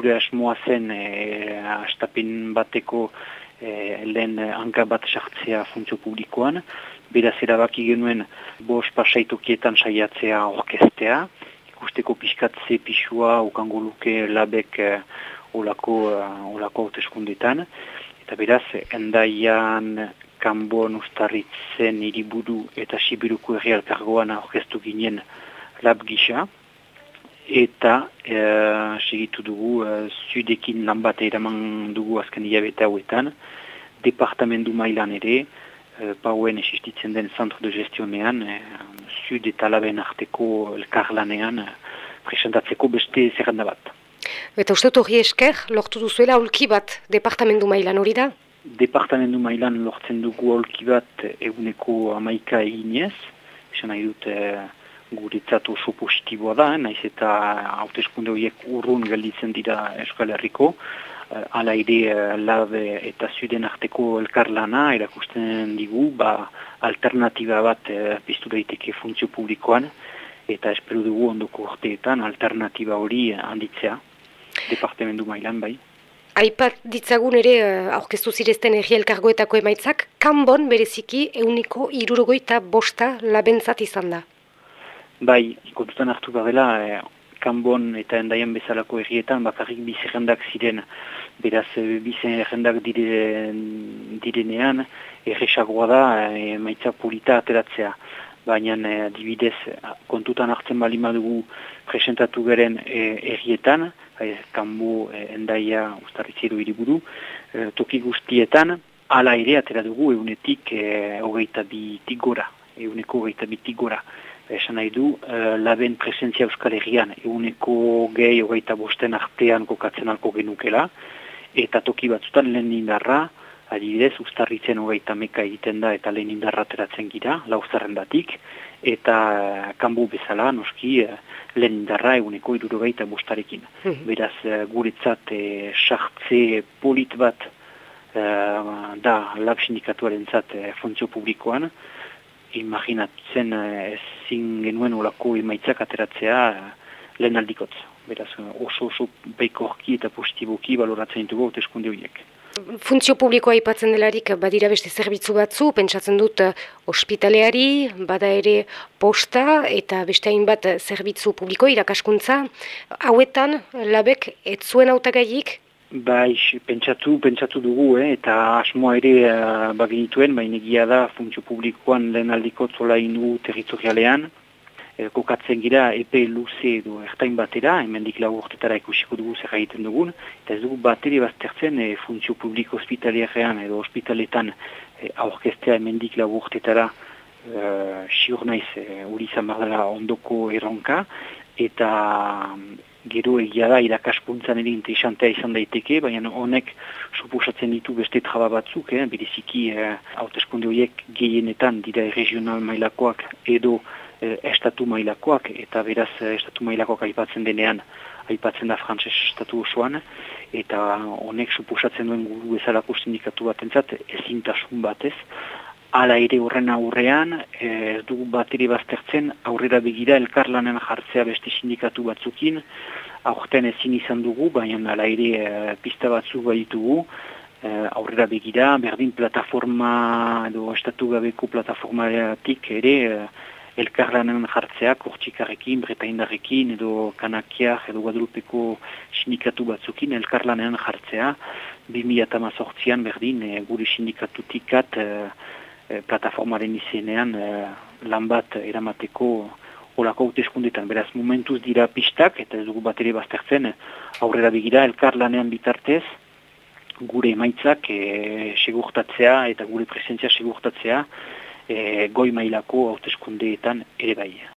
gure asmoa zen e, astapin bateko e, lehen hanka bat sartzea funtzio publikoan, beraz erabaki genuen bos pasaitokietan saiatzea orkestea, ikusteko pixkatze pixua ukango luke labek e, olako, uh, olako hauteskundetan, eta beraz, endaian kanbon ustarritzen iriburu eta sibiruko errealkargoan orkestu ginen lab gisa, eta e, segitu dugu e, zudekin lan bat eraman dugu azken hilabete hauetan, departamendu mailan ere, e, pauen esistitzen den zantro de gestionean, e, zud eta laben arteko elkarlanean e, presentatzeko beste zerrenda bat. Eta uste hori esker, lortu duzuela aulki bat departamendu mailan hori da? Departamendu mailan lortzen dugu aulki bat eguneko amaika eginez, esan nahi dut guretzat oso positiboa da, naiz eta hauteskunde horiek urrun gelditzen dira Euskal Herriko, uh, ala ere uh, labe eta zuden arteko elkarlana erakusten digu, ba alternatiba bat uh, piztu daiteke funtzio publikoan, eta espero dugu ondoko urteetan alternatiba hori handitzea, departamentu mailan bai. Aipat ditzagun ere aurkeztu zirezten erri elkargoetako emaitzak, kanbon bereziki euniko irurogoita bosta labentzat izan da. Bai, kontutan hartu dela, eh, kanbon eta endaian bezalako errietan, bakarrik bizerrendak ziren, beraz eh, bizerrendak diren, direnean, erresagoa da, eh, maitza polita ateratzea. Baina eh, dibidez, kontutan hartzen bali madugu presentatu garen eh, errietan, eh, kanbo eh, endaia ustarritzeru iriburu, eh, toki guztietan, ala ere atera dugu eunetik eh, hogeita bitik gora, euneko hogeita bitik gora esan nahi du, uh, laben presentzia euskal herrian, eguneko gehi hogeita bosten artean kokatzen alko genukela, eta toki batzutan lehen indarra, adibidez, ustarritzen hogeita meka egiten da eta lehen indarra teratzen gira, lauzarren datik, eta uh, kanbu bezala, noski, uh, lehen indarra eguneko irurogeita bostarekin. Hmm. Beraz, guretzat, sartze polit bat da lab sindikatuaren zat uh, funtzio publikoan, imaginatzen eh, ezin genuen olako emaitzak ateratzea eh, lehen aldikotz. Beraz, oso oso beikorki eta positiboki baloratzen ditugu hauteskunde horiek. Funtzio publikoa aipatzen delarik badira beste zerbitzu batzu, pentsatzen dut eh, ospitaleari, bada ere posta eta beste hainbat zerbitzu publiko irakaskuntza. Hauetan, labek, ez zuen autagaiik Bai, pentsatu, pentsatu dugu, eh, eta asmoa ere uh, baginituen, baina egia da funtzio publikoan lehen aldiko zola inu territorialean. E, kokatzen gira epe luze edo ertain batera, hemendik lau urtetara ikusiko dugu zer egiten dugun, eta ez dugu bateri baztertzen e, funtzio publiko hospitaliarean edo hospitaletan e, aurkestea hemendik lau urtetara uh, siur naiz e, uri ondoko erronka, eta gero egia da irakaskuntzan ere interesantea izan daiteke, baina honek suposatzen ditu beste traba batzuk, eh, beriziki eh, hauteskunde horiek gehienetan dira regional mailakoak edo eh, estatu mailakoak, eta beraz eh, estatu mailakoak aipatzen denean, aipatzen da frantses estatu osoan, eta honek suposatzen duen guru bezalako sindikatu bat entzat, ezintasun batez, Hala ere horren aurrean, ez dugu bat ere baztertzen, aurrera begira elkarlanen jartzea beste sindikatu batzukin, aurten ezin izan dugu, baina hala ere e, pista batzu baitugu, e, aurrera begira, berdin plataforma edo estatu gabeko plataformatik ere e, elkarlanen jartzea, kortxikarrekin, bretaindarrekin edo kanakiak edo guadrupeko sindikatu batzukin elkarlanen jartzea, 2008an berdin e, guri sindikatutikat e, e, plataformaren izenean e, lan bat eramateko olako hauteskundetan. Beraz, momentuz dira pistak, eta ez dugu bat ere baztertzen, aurrera begira, elkar lanean bitartez, gure emaitzak e, segurtatzea eta gure presentzia segurtatzea e, goi mailako hauteskundeetan ere bai.